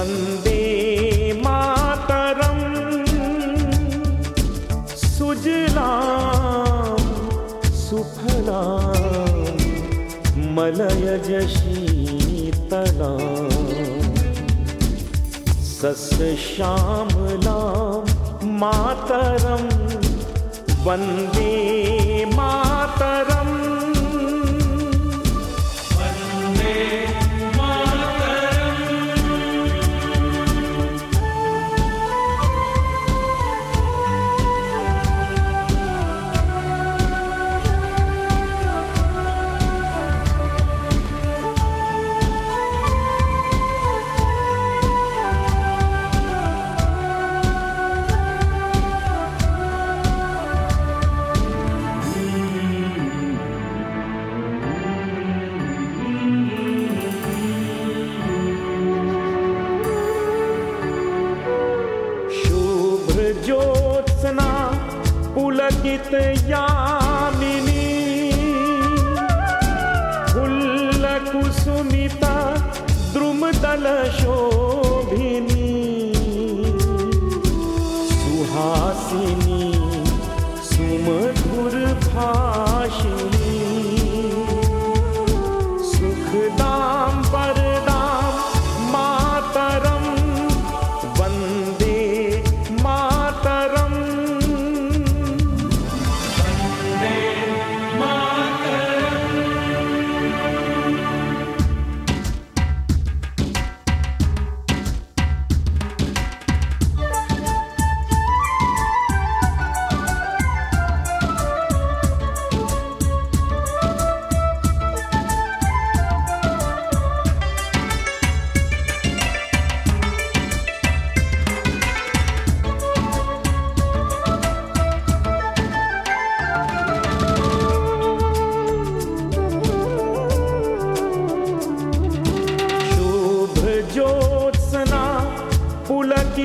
वंदे मातरम्। सुजला सुफला मलयज सस्य श्यामलां मातरं वंदे शुभ्रज्योत्स्ना पुलकित यामिनी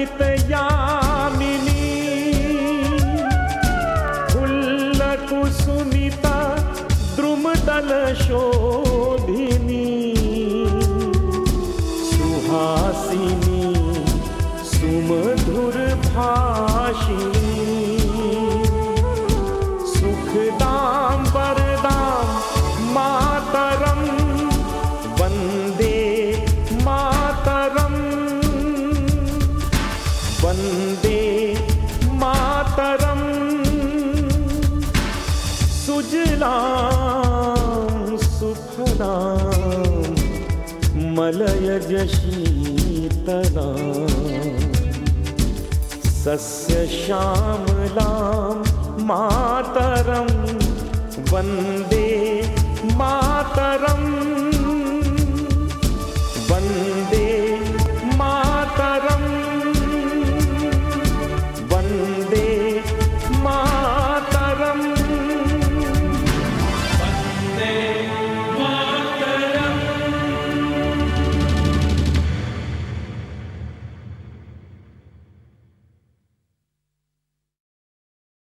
पुलकित यामिनी सुजलां सुफलां मलयज शीतला सस्यश्यामलां मातरं वंदे